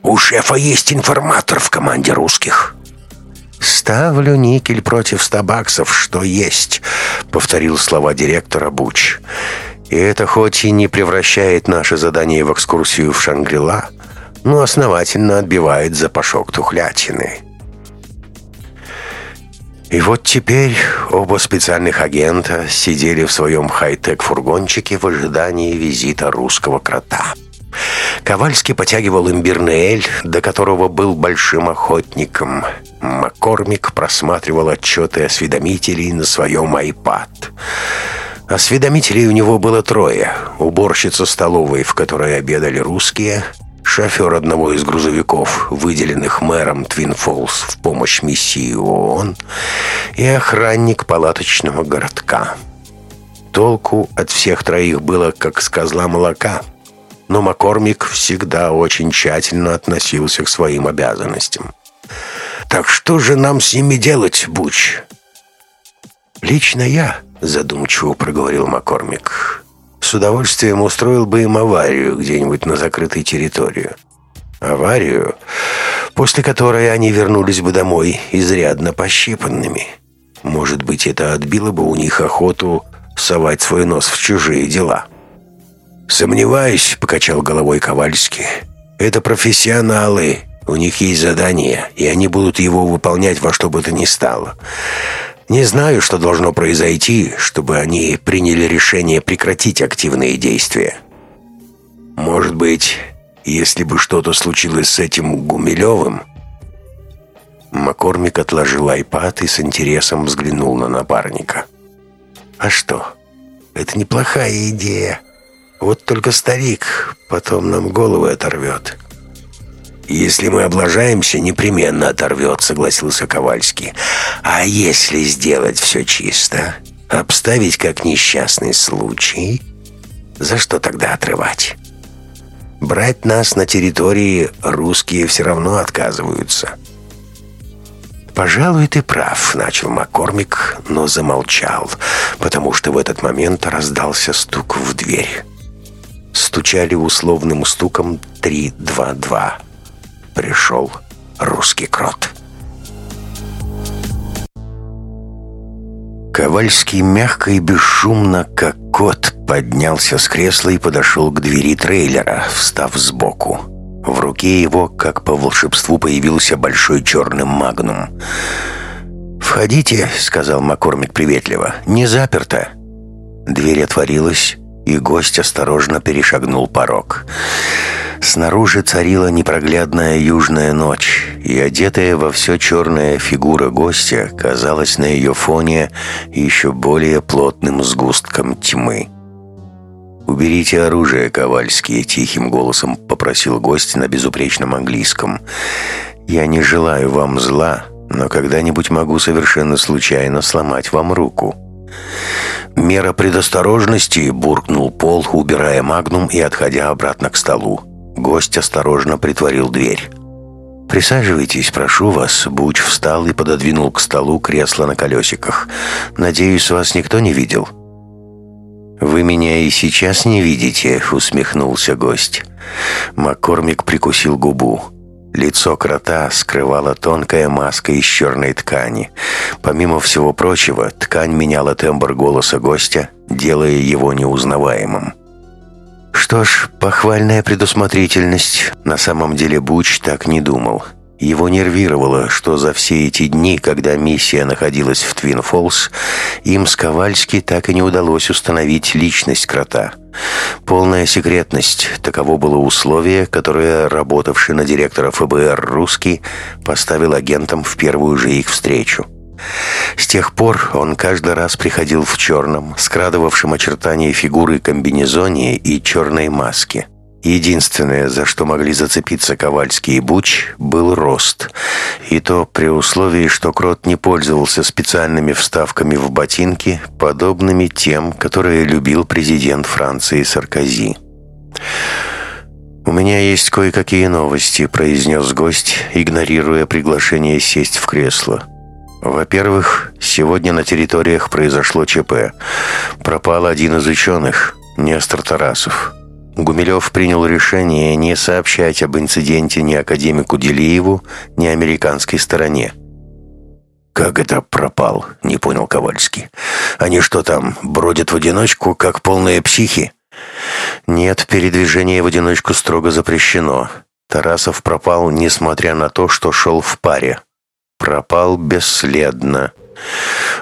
«У шефа есть информатор в команде русских». «Ставлю никель против ста баксов, что есть», — повторил слова директора Буч. «И это хоть и не превращает наше задание в экскурсию в Шангрила, но основательно отбивает запашок тухлятины. И вот теперь оба специальных агента сидели в своем хай-тек фургончике в ожидании визита русского крота. Ковальский потягивал имбирный эль, до которого был большим охотником. Маккормик просматривал отчеты осведомителей на своем iPad. Осведомителей у него было трое. Уборщица столовой, в которой обедали русские – шофер одного из грузовиков, выделенных мэром Твин Фолс в помощь миссии ООН, и охранник палаточного городка. Толку от всех троих было как с козла молока, но Маккормик всегда очень тщательно относился к своим обязанностям. «Так что же нам с ними делать, Буч?» «Лично я», — задумчиво проговорил Маккормик, с удовольствием устроил бы им аварию где-нибудь на закрытой территории. Аварию, после которой они вернулись бы домой изрядно пощипанными. Может быть, это отбило бы у них охоту совать свой нос в чужие дела. «Сомневаюсь», — покачал головой Ковальский. «Это профессионалы. У них есть задание, и они будут его выполнять во что бы то ни стало. Не знаю, что должно произойти, чтобы они приняли решение прекратить активные действия. Может быть, если бы что-то случилось с этим Гумилевым...» Макормик отложил айпад и с интересом взглянул на напарника. «А что? Это неплохая идея. Вот только старик потом нам головы оторвет». «Если мы облажаемся, непременно оторвет», — согласился Ковальский. «А если сделать все чисто? Обставить как несчастный случай? За что тогда отрывать?» Брать нас на территории русские все равно отказываются. «Пожалуй, ты прав», — начал Маккормик, но замолчал, потому что в этот момент раздался стук в дверь. Стучали условным стуком «три-два-два». Пришел русский крот. Ковальский мягко и бесшумно, как кот, поднялся с кресла и подошел к двери трейлера, встав сбоку. В руке его, как по волшебству, появился большой черный магнум. «Входите», — сказал Маккормик приветливо, — «не заперто». Дверь отворилась, и гость осторожно перешагнул порог. Снаружи царила непроглядная южная ночь, и одетая во все черная фигура гостя казалась на ее фоне еще более плотным сгустком тьмы. «Уберите оружие, Ковальский», — тихим голосом попросил гость на безупречном английском. «Я не желаю вам зла, но когда-нибудь могу совершенно случайно сломать вам руку». «Мера предосторожности», — буркнул Пол, убирая магнум и отходя обратно к столу. Гость осторожно притворил дверь. «Присаживайтесь, прошу вас». Буч встал и пододвинул к столу кресло на колесиках. «Надеюсь, вас никто не видел?» «Вы меня и сейчас не видите», — усмехнулся гость. Маккормик прикусил губу. Лицо крота скрывала тонкая маска из черной ткани. Помимо всего прочего, ткань меняла тембр голоса гостя, делая его неузнаваемым. Что ж, похвальная предусмотрительность. На самом деле Буч так не думал. Его нервировало, что за все эти дни, когда миссия находилась в Твин Фолс, им с Ковальски так и не удалось установить личность крота. Полная секретность – таково было условие, которое работавший на директора ФБР русский поставил агентам в первую же их встречу. С тех пор он каждый раз приходил в черном, скрадывавшем очертания фигуры комбинезоне и черной маске – Единственное, за что могли зацепиться Ковальский и Буч, был рост. И то при условии, что Крот не пользовался специальными вставками в ботинки, подобными тем, которые любил президент Франции Саркози. «У меня есть кое-какие новости», — произнес гость, игнорируя приглашение сесть в кресло. «Во-первых, сегодня на территориях произошло ЧП. Пропал один из ученых, Нестор Тарасов». Гумилев принял решение не сообщать об инциденте ни академику Делиеву, ни американской стороне. «Как это пропал?» — не понял Ковальский. «Они что там, бродят в одиночку, как полные психи?» «Нет, передвижение в одиночку строго запрещено. Тарасов пропал, несмотря на то, что шел в паре. Пропал бесследно».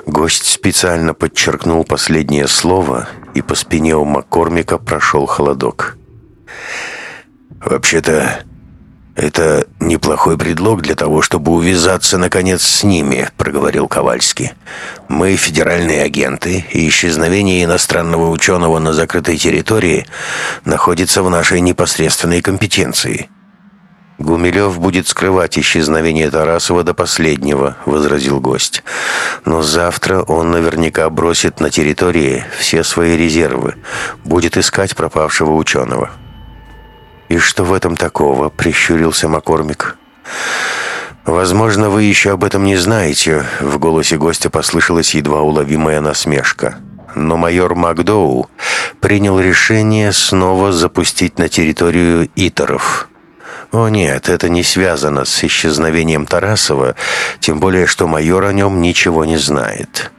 Гость специально подчеркнул последнее слово, и по спине у Маккормика прошел холодок. «Вообще-то, это неплохой предлог для того, чтобы увязаться, наконец, с ними», — проговорил Ковальский. «Мы федеральные агенты, и исчезновение иностранного ученого на закрытой территории находится в нашей непосредственной компетенции». «Гумилев будет скрывать исчезновение Тарасова до последнего», — возразил гость. «Но завтра он наверняка бросит на территории все свои резервы, будет искать пропавшего ученого». «И что в этом такого?» — прищурился Маккормик. «Возможно, вы еще об этом не знаете», — в голосе гостя послышалась едва уловимая насмешка. «Но майор Макдоу принял решение снова запустить на территорию Итеров». О нет, это не связано с исчезновением Тарасова, тем более, что майор о нем ничего не знает.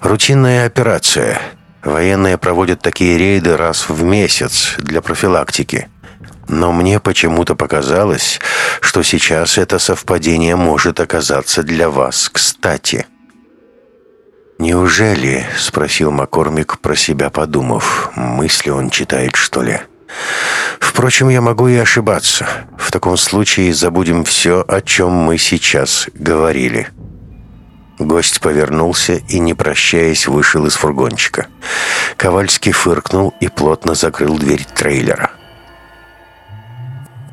Рутинная операция. Военные проводят такие рейды раз в месяц для профилактики. Но мне почему-то показалось, что сейчас это совпадение может оказаться для вас кстати. «Неужели?» — спросил Маккормик про себя, подумав. «Мысли он читает, что ли?» «Впрочем, я могу и ошибаться. В таком случае забудем все, о чем мы сейчас говорили». Гость повернулся и, не прощаясь, вышел из фургончика. Ковальский фыркнул и плотно закрыл дверь трейлера.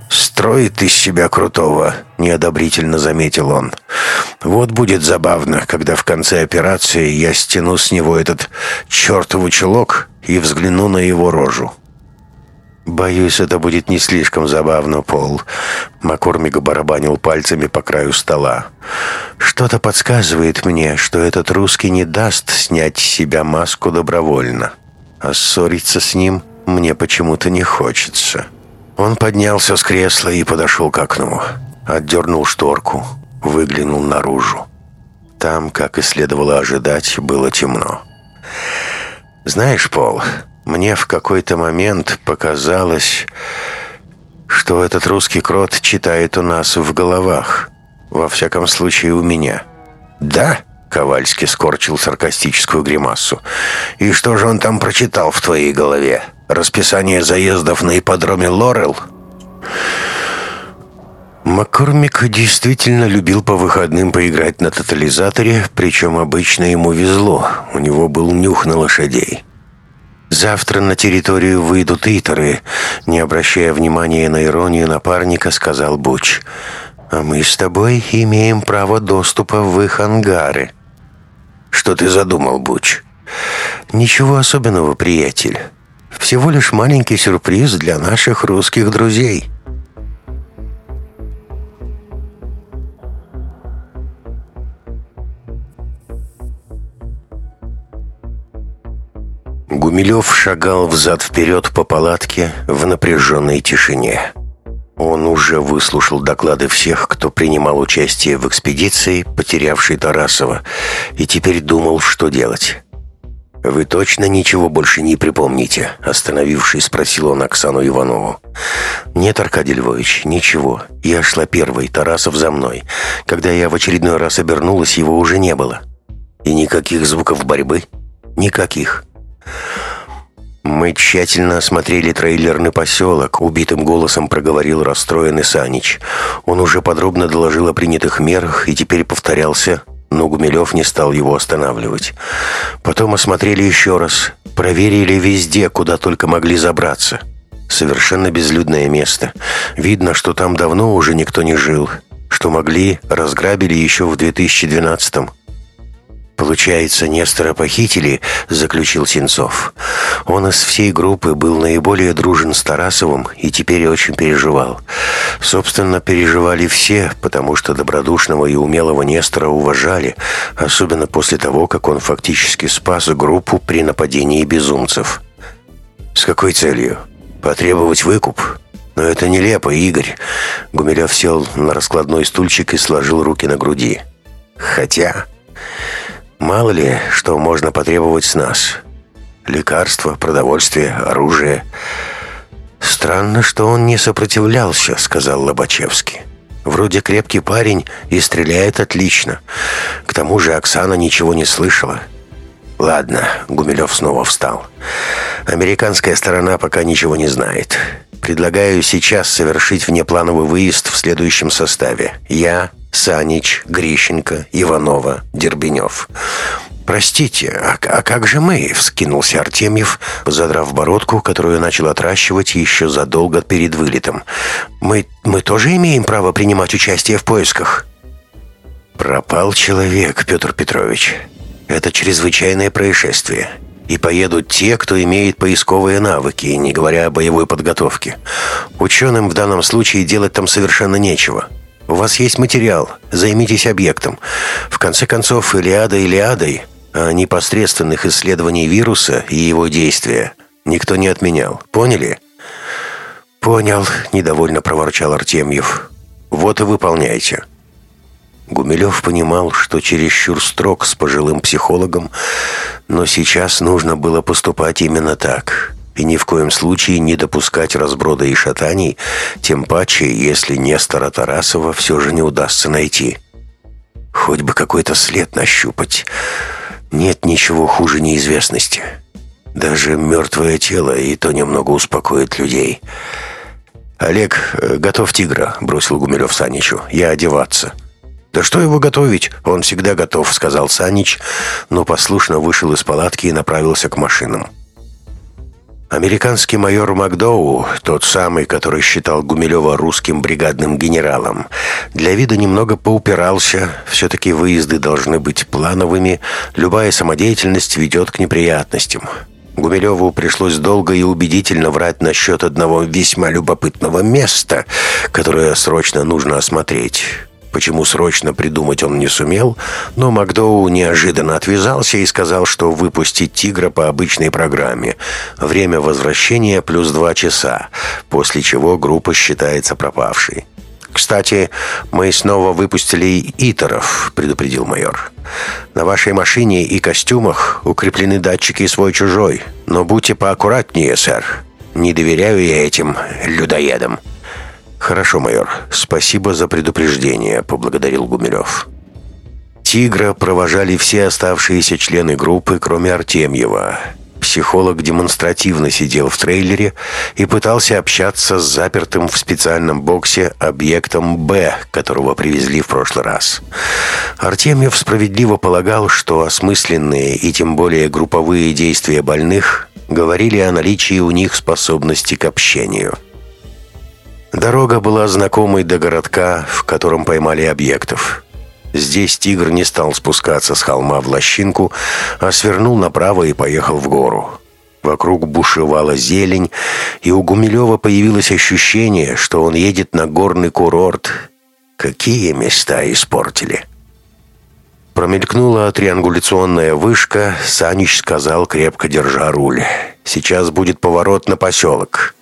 «Строит из себя крутого», — неодобрительно заметил он. «Вот будет забавно, когда в конце операции я стяну с него этот чертов чулок и взгляну на его рожу». «Боюсь, это будет не слишком забавно, Пол». Маккормик барабанил пальцами по краю стола. «Что-то подсказывает мне, что этот русский не даст снять с себя маску добровольно. А ссориться с ним мне почему-то не хочется». Он поднялся с кресла и подошел к окну. Отдернул шторку, выглянул наружу. Там, как и следовало ожидать, было темно. «Знаешь, Пол, мне в какой-то момент показалось, что этот русский крот читает у нас в головах. Во всяком случае, у меня». «Да?» — Ковальский скорчил саркастическую гримасу. «И что же он там прочитал в твоей голове? Расписание заездов на ипподроме Лорел?» Маккормик действительно любил по выходным поиграть на тотализаторе, причем обычно ему везло, у него был нюх на лошадей. «Завтра на территорию выйдут итеры», — не обращая внимания на иронию напарника, сказал Буч. «А мы с тобой имеем право доступа в их ангары». «Что ты задумал, Буч?» «Ничего особенного, приятель. Всего лишь маленький сюрприз для наших русских друзей». Гумилев шагал взад-вперед по палатке в напряженной тишине. Он уже выслушал доклады всех, кто принимал участие в экспедиции, потерявшей Тарасова, и теперь думал, что делать. «Вы точно ничего больше не припомните?» Остановившись, спросил он Оксану Иванову. «Нет, Аркадий Львович, ничего. Я шла первой, Тарасов за мной. Когда я в очередной раз обернулась, его уже не было. И никаких звуков борьбы? Никаких. «Мы тщательно осмотрели трейлерный поселок», — убитым голосом проговорил расстроенный Санич. Он уже подробно доложил о принятых мерах и теперь повторялся, но Гумилев не стал его останавливать. Потом осмотрели еще раз, проверили везде, куда только могли забраться. Совершенно безлюдное место. Видно, что там давно уже никто не жил. Что могли, разграбили еще в 2012-м. «Получается, Нестора похитили», — заключил Сенцов. «Он из всей группы был наиболее дружен с Тарасовым и теперь очень переживал. Собственно, переживали все, потому что добродушного и умелого Нестора уважали, особенно после того, как он фактически спас группу при нападении безумцев». «С какой целью? Потребовать выкуп?» «Но это нелепо, Игорь». Гумилев сел на раскладной стульчик и сложил руки на груди. «Хотя...» Мало ли, что можно потребовать с нас. Лекарства, продовольствие, оружие. Странно, что он не сопротивлялся, сказал Лобачевский. Вроде крепкий парень и стреляет отлично. К тому же Оксана ничего не слышала. Ладно, Гумилев снова встал. Американская сторона пока ничего не знает. Предлагаю сейчас совершить внеплановый выезд в следующем составе. Я, Санич, Грищенко, Иванова, Дербенев. «Простите, а, а как же мы?» — вскинулся Артемьев, задрав бородку, которую начал отращивать еще задолго перед вылетом. «Мы, мы тоже имеем право принимать участие в поисках?» «Пропал человек, Петр Петрович. Это чрезвычайное происшествие. И поедут те, кто имеет поисковые навыки, не говоря о боевой подготовке. Ученым в данном случае делать там совершенно нечего». У вас есть материал. Займитесь объектом. В конце концов, Илиада Илиадой, а непосредственных исследований вируса и его действия никто не отменял. Поняли? Понял, недовольно проворчал Артемьев. Вот и выполняйте. Гумилев понимал, что чересчур строг с пожилым психологом, но сейчас нужно было поступать именно так и ни в коем случае не допускать разброда и шатаний, тем паче, если Нестора Тарасова все же не удастся найти. Хоть бы какой-то след нащупать. Нет ничего хуже неизвестности. Даже мертвое тело и то немного успокоит людей. «Олег, э, готов тигра», — бросил Гумилев Саничу. «Я одеваться». «Да что его готовить? Он всегда готов», — сказал Санич, но послушно вышел из палатки и направился к машинам. Американский майор Макдоу, тот самый, который считал Гумилева русским бригадным генералом, для вида немного поупирался, все-таки выезды должны быть плановыми, любая самодеятельность ведет к неприятностям. Гумилеву пришлось долго и убедительно врать насчет одного весьма любопытного места, которое срочно нужно осмотреть. Почему срочно придумать он не сумел, но Макдоу неожиданно отвязался и сказал, что выпустить «Тигра» по обычной программе. Время возвращения плюс два часа, после чего группа считается пропавшей. «Кстати, мы снова выпустили итеров», — предупредил майор. «На вашей машине и костюмах укреплены датчики свой-чужой, но будьте поаккуратнее, сэр. Не доверяю я этим людоедам». «Хорошо, майор. Спасибо за предупреждение», — поблагодарил Гумилев. «Тигра» провожали все оставшиеся члены группы, кроме Артемьева. Психолог демонстративно сидел в трейлере и пытался общаться с запертым в специальном боксе объектом «Б», которого привезли в прошлый раз. Артемьев справедливо полагал, что осмысленные и тем более групповые действия больных говорили о наличии у них способности к общению. Дорога была знакомой до городка, в котором поймали объектов. Здесь тигр не стал спускаться с холма в лощинку, а свернул направо и поехал в гору. Вокруг бушевала зелень, и у Гумилева появилось ощущение, что он едет на горный курорт. Какие места испортили! Промелькнула триангуляционная вышка, Санич сказал, крепко держа руль. «Сейчас будет поворот на поселок».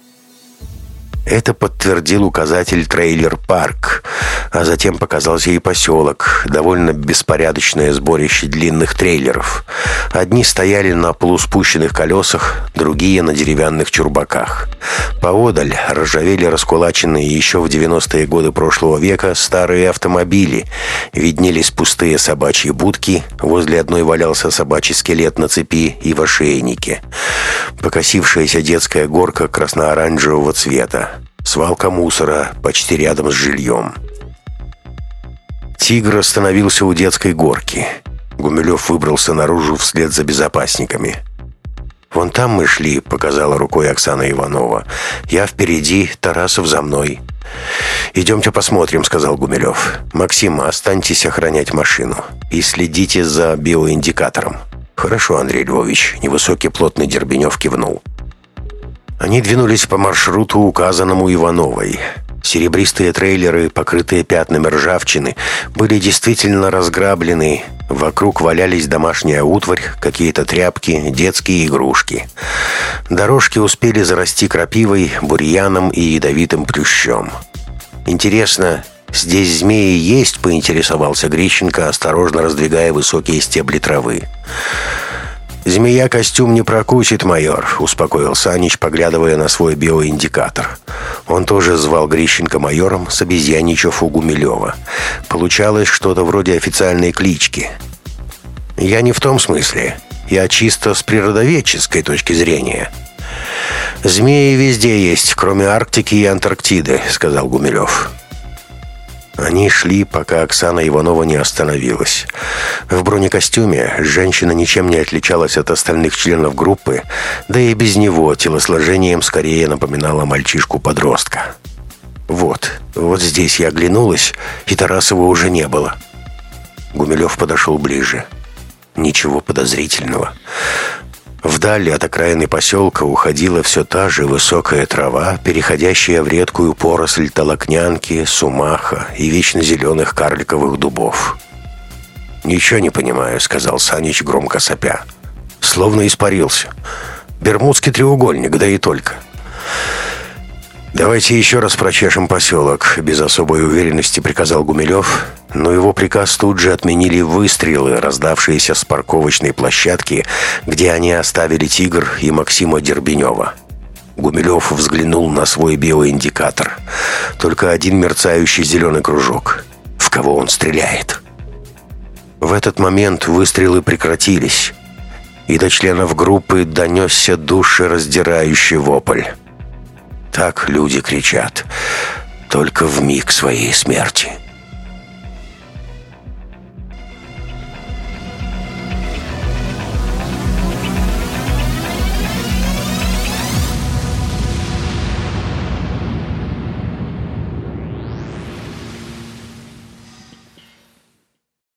Это подтвердил указатель «Трейлер-парк», а затем показался и поселок, довольно беспорядочное сборище длинных трейлеров. Одни стояли на полуспущенных колесах, другие на деревянных чурбаках. Поодаль ржавели раскулаченные еще в 90-е годы прошлого века старые автомобили. Виднелись пустые собачьи будки, возле одной валялся собачий скелет на цепи и в ошейнике. Покосившаяся детская горка красно-оранжевого цвета. Свалка мусора почти рядом с жильем. Тигр остановился у детской горки. Гумилев выбрался наружу вслед за безопасниками. «Вон там мы шли», — показала рукой Оксана Иванова. «Я впереди, Тарасов за мной». «Идемте посмотрим», — сказал Гумилев. «Максим, останьтесь охранять машину и следите за биоиндикатором». «Хорошо, Андрей Львович», — невысокий плотный Дербенев кивнул. Они двинулись по маршруту, указанному Ивановой. Серебристые трейлеры, покрытые пятнами ржавчины, были действительно разграблены. Вокруг валялись домашняя утварь, какие-то тряпки, детские игрушки. Дорожки успели зарасти крапивой, бурьяном и ядовитым плющом. «Интересно, здесь змеи есть?» — поинтересовался Грищенко, осторожно раздвигая высокие стебли травы. «Змея костюм не прокусит, майор», — успокоил Санич, поглядывая на свой биоиндикатор. Он тоже звал Грищенко майором с у Гумилева. Получалось что-то вроде официальной клички. «Я не в том смысле. Я чисто с природоведческой точки зрения». «Змеи везде есть, кроме Арктики и Антарктиды», — сказал Гумилев. Они шли, пока Оксана Иванова не остановилась. В бронекостюме женщина ничем не отличалась от остальных членов группы, да и без него телосложением скорее напоминала мальчишку-подростка. Вот, вот здесь я оглянулась, и Тарасова уже не было. Гумилев подошел ближе. Ничего подозрительного. Вдали от окраины поселка уходила все та же высокая трава, переходящая в редкую поросль толокнянки, сумаха и вечно зеленых карликовых дубов. «Ничего не понимаю», — сказал Санич, громко сопя. «Словно испарился. Бермудский треугольник, да и только». «Давайте еще раз прочешем поселок», — без особой уверенности приказал Гумилев, но его приказ тут же отменили выстрелы, раздавшиеся с парковочной площадки, где они оставили «Тигр» и Максима Дербенева. Гумилев взглянул на свой биоиндикатор. Только один мерцающий зеленый кружок. В кого он стреляет? В этот момент выстрелы прекратились, и до членов группы донесся душераздирающий вопль. Так люди кричат, только в миг своей смерти.